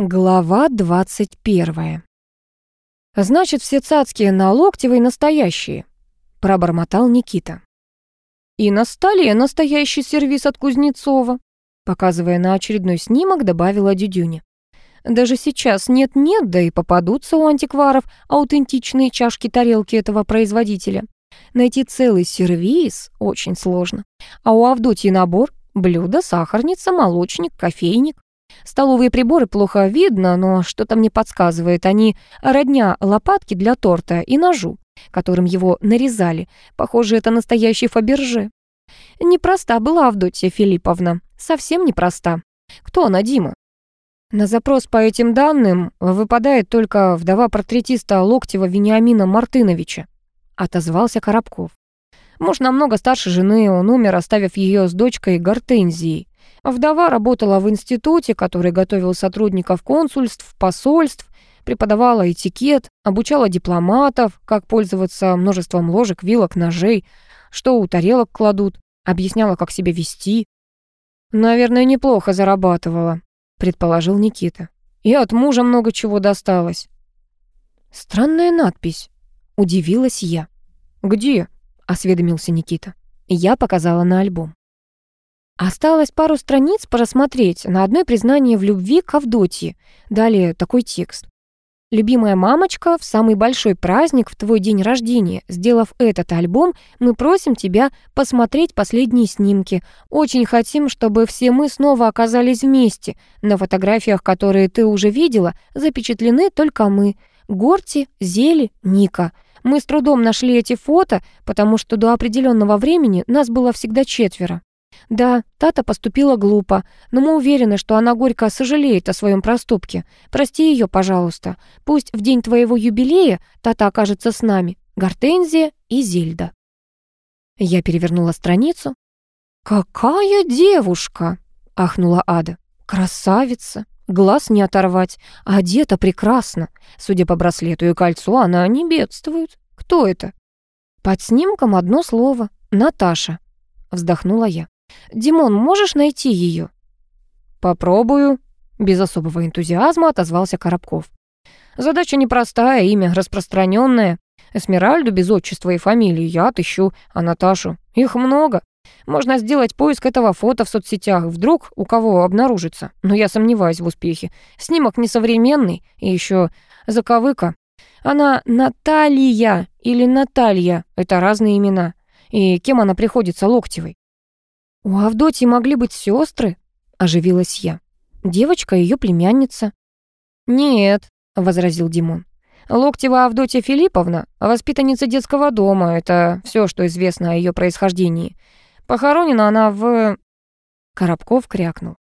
Глава 21. «Значит, все цацкие на Локтевой настоящие», — пробормотал Никита. «И на столе настоящий сервиз от Кузнецова», показывая на очередной снимок, добавила Дюдюня. «Даже сейчас нет-нет, да и попадутся у антикваров аутентичные чашки-тарелки этого производителя. Найти целый сервиз очень сложно. А у Авдотьи набор — блюдо, сахарница, молочник, кофейник. Столовые приборы плохо видно, но что-то мне подсказывает, они родня лопатки для торта и ножу, которым его нарезали. Похоже, это настоящий Фаберже. Непроста была Авдотья Филипповна, совсем непроста. Кто она, Дима? На запрос по этим данным выпадает только вдова портретиста Локтева Вениамина Мартыновича, отозвался Коробков. Муж намного старше жены, он умер, оставив ее с дочкой Гортензией. Вдова работала в институте, который готовил сотрудников консульств, посольств, преподавала этикет, обучала дипломатов, как пользоваться множеством ложек, вилок, ножей, что у тарелок кладут, объясняла, как себя вести. «Наверное, неплохо зарабатывала», — предположил Никита. «И от мужа много чего досталось». «Странная надпись», — удивилась я. «Где?» — осведомился Никита. Я показала на альбом. Осталось пару страниц просмотреть на одной признание в любви к Авдотье. Далее такой текст. «Любимая мамочка, в самый большой праздник в твой день рождения, сделав этот альбом, мы просим тебя посмотреть последние снимки. Очень хотим, чтобы все мы снова оказались вместе. На фотографиях, которые ты уже видела, запечатлены только мы. Горти, Зели, Ника. Мы с трудом нашли эти фото, потому что до определенного времени нас было всегда четверо. Да, Тата поступила глупо, но мы уверены, что она горько сожалеет о своем проступке. Прости ее, пожалуйста. Пусть в день твоего юбилея Тата окажется с нами. Гортензия и Зельда. Я перевернула страницу. «Какая девушка!» — ахнула Ада. «Красавица! Глаз не оторвать, одета прекрасно. Судя по браслету и кольцу, она не бедствует. Кто это?» «Под снимком одно слово. Наташа», — вздохнула я. «Димон, можешь найти ее?» «Попробую», — без особого энтузиазма отозвался Коробков. «Задача непростая, имя распространенное. Эсмеральду без отчества и фамилии я отыщу, а Наташу их много. Можно сделать поиск этого фото в соцсетях, вдруг у кого обнаружится, но я сомневаюсь в успехе. Снимок несовременный и еще заковыка. Она Наталья или Наталья, это разные имена. И кем она приходится Локтевой? «У Авдотьи могли быть сестры, оживилась я. «Девочка ее племянница». «Нет», — возразил Димон. «Локтева Авдотья Филипповна, воспитанница детского дома. Это все, что известно о ее происхождении. Похоронена она в...» Коробков крякнул.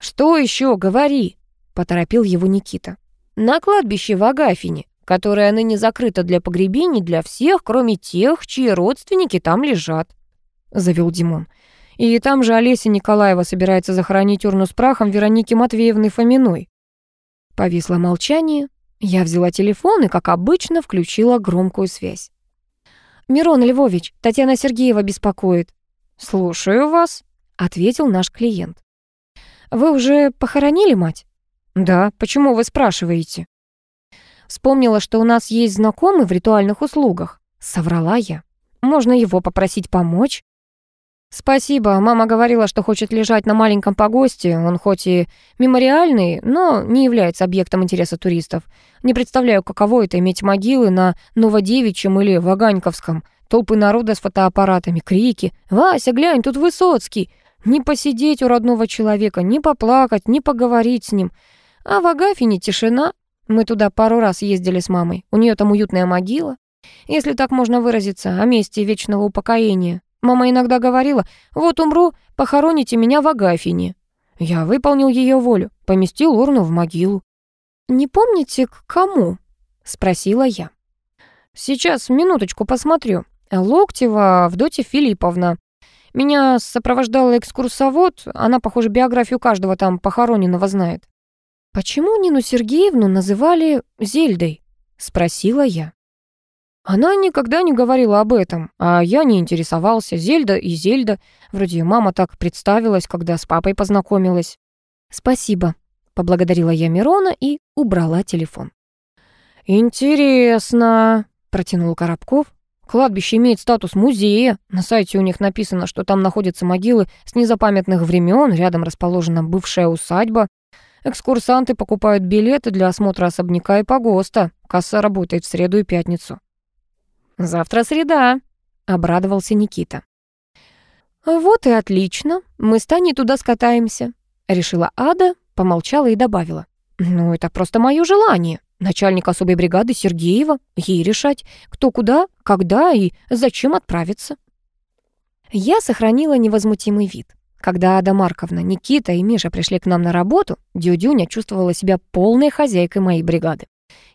«Что еще? Говори!» — поторопил его Никита. «На кладбище в Агафине, которое ныне закрыто для погребений для всех, кроме тех, чьи родственники там лежат», — завел Димон. И там же Олеся Николаева собирается захоронить урну с прахом Вероники Матвеевны Фоминой. Повисло молчание. Я взяла телефон и, как обычно, включила громкую связь. «Мирон Львович, Татьяна Сергеева беспокоит». «Слушаю вас», — ответил наш клиент. «Вы уже похоронили мать?» «Да, почему вы спрашиваете?» Вспомнила, что у нас есть знакомый в ритуальных услугах. Соврала я. Можно его попросить помочь? «Спасибо. Мама говорила, что хочет лежать на маленьком погосте. Он хоть и мемориальный, но не является объектом интереса туристов. Не представляю, каково это иметь могилы на Новодевичьем или Ваганьковском. Толпы народа с фотоаппаратами, крики. «Вася, глянь, тут Высоцкий!» Не посидеть у родного человека, не поплакать, не поговорить с ним. А в Агафине тишина. Мы туда пару раз ездили с мамой. У нее там уютная могила. Если так можно выразиться, о месте вечного упокоения. Мама иногда говорила, вот умру, похороните меня в Агафине. Я выполнил ее волю, поместил урну в могилу. «Не помните, к кому?» — спросила я. «Сейчас, минуточку, посмотрю. Локтева Авдотья Филипповна. Меня сопровождала экскурсовод, она, похоже, биографию каждого там похороненного знает». «Почему Нину Сергеевну называли Зельдой?» — спросила я. Она никогда не говорила об этом, а я не интересовался. Зельда и Зельда. Вроде мама так представилась, когда с папой познакомилась. «Спасибо», — поблагодарила я Мирона и убрала телефон. «Интересно», — протянул Коробков. «Кладбище имеет статус музея. На сайте у них написано, что там находятся могилы с незапамятных времен, рядом расположена бывшая усадьба. Экскурсанты покупают билеты для осмотра особняка и погоста. Касса работает в среду и пятницу». «Завтра среда», — обрадовался Никита. «Вот и отлично. Мы с Таней туда скатаемся», — решила Ада, помолчала и добавила. «Ну, это просто мое желание. Начальник особой бригады Сергеева, ей решать, кто куда, когда и зачем отправиться». Я сохранила невозмутимый вид. Когда Ада Марковна, Никита и Миша пришли к нам на работу, Дюдюня чувствовала себя полной хозяйкой моей бригады.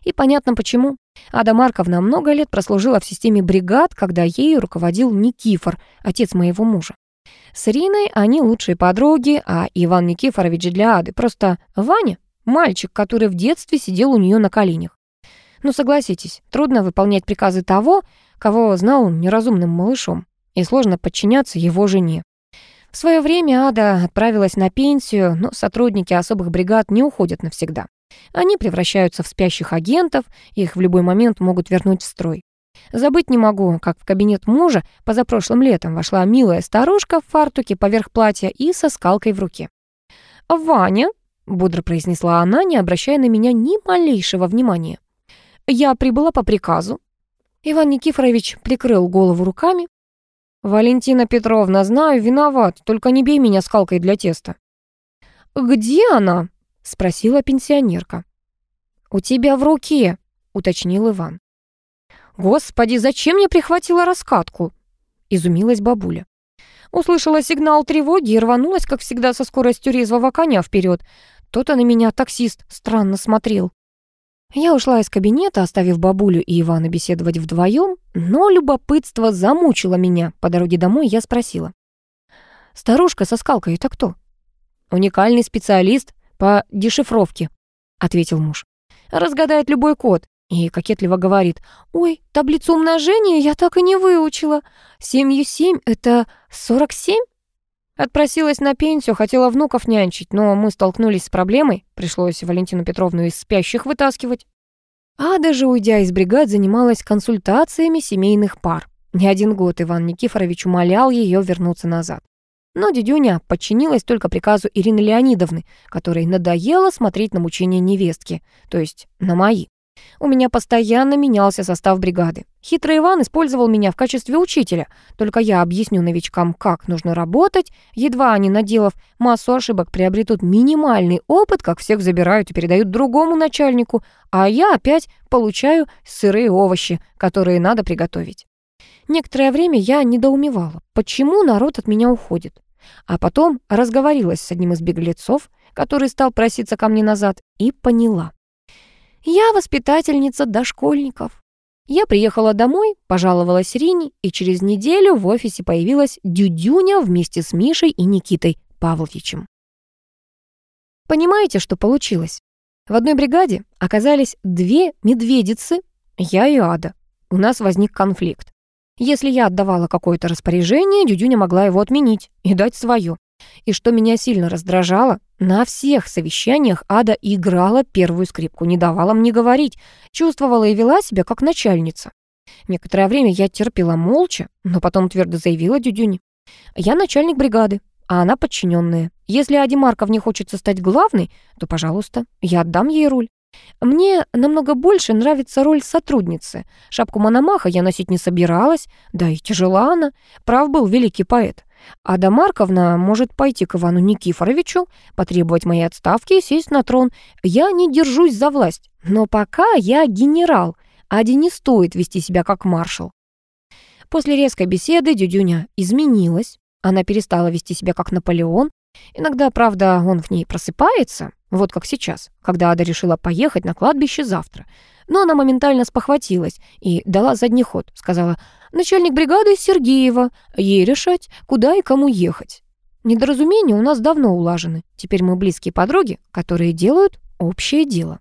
И понятно почему. Ада Марковна много лет прослужила в системе бригад, когда ею руководил Никифор, отец моего мужа. С Риной они лучшие подруги, а Иван Никифорович для Ады просто Ваня, мальчик, который в детстве сидел у нее на коленях. Ну, согласитесь, трудно выполнять приказы того, кого знал неразумным малышом, и сложно подчиняться его жене. В свое время Ада отправилась на пенсию, но сотрудники особых бригад не уходят навсегда. Они превращаются в спящих агентов, их в любой момент могут вернуть в строй. Забыть не могу, как в кабинет мужа позапрошлым летом вошла милая старушка в фартуке поверх платья и со скалкой в руке. «Ваня», — бодро произнесла она, не обращая на меня ни малейшего внимания. «Я прибыла по приказу». Иван Никифорович прикрыл голову руками. «Валентина Петровна, знаю, виноват, только не бей меня скалкой для теста». «Где она?» — спросила пенсионерка. «У тебя в руке», — уточнил Иван. «Господи, зачем я прихватила раскатку?» — изумилась бабуля. Услышала сигнал тревоги и рванулась, как всегда, со скоростью резвого коня вперед. То-то на меня таксист странно смотрел. Я ушла из кабинета, оставив бабулю и Ивана беседовать вдвоем, но любопытство замучило меня. По дороге домой я спросила. «Старушка со скалкой — это кто?» «Уникальный специалист по дешифровке», — ответил муж. «Разгадает любой код. И кокетливо говорит, «Ой, таблицу умножения я так и не выучила. Семью семь — это сорок семь?» Отпросилась на пенсию, хотела внуков нянчить, но мы столкнулись с проблемой, пришлось Валентину Петровну из спящих вытаскивать. А даже уйдя из бригад, занималась консультациями семейных пар. Не один год Иван Никифорович умолял ее вернуться назад. Но дедюня подчинилась только приказу Ирины Леонидовны, которой надоело смотреть на мучения невестки, то есть на мои. У меня постоянно менялся состав бригады. Хитрый Иван использовал меня в качестве учителя. Только я объясню новичкам, как нужно работать. Едва они, наделав массу ошибок, приобретут минимальный опыт, как всех забирают и передают другому начальнику, а я опять получаю сырые овощи, которые надо приготовить. Некоторое время я недоумевала, почему народ от меня уходит. А потом разговорилась с одним из беглецов, который стал проситься ко мне назад, и поняла. Я воспитательница дошкольников. Я приехала домой, пожаловалась Рине, и через неделю в офисе появилась Дюдюня вместе с Мишей и Никитой Павловичем. Понимаете, что получилось? В одной бригаде оказались две медведицы, я и Ада. У нас возник конфликт. Если я отдавала какое-то распоряжение, Дюдюня могла его отменить и дать свое. И что меня сильно раздражало, на всех совещаниях Ада играла первую скрипку, не давала мне говорить, чувствовала и вела себя как начальница. Некоторое время я терпела молча, но потом твердо заявила Дюдюне. «Я начальник бригады, а она подчиненная. Если Аде Марковне хочется стать главной, то, пожалуйста, я отдам ей роль. Мне намного больше нравится роль сотрудницы. Шапку Мономаха я носить не собиралась, да и тяжела она. Прав был великий поэт. Ада Марковна может пойти к Ивану Никифоровичу, потребовать моей отставки и сесть на трон. Я не держусь за власть, но пока я генерал. Аде не стоит вести себя как маршал. После резкой беседы Дюдюня изменилась. Она перестала вести себя как Наполеон. Иногда, правда, он в ней просыпается, вот как сейчас, когда Ада решила поехать на кладбище завтра. Но она моментально спохватилась и дала задний ход. Сказала, начальник бригады Сергеева, ей решать, куда и кому ехать. Недоразумения у нас давно улажены. Теперь мы близкие подруги, которые делают общее дело.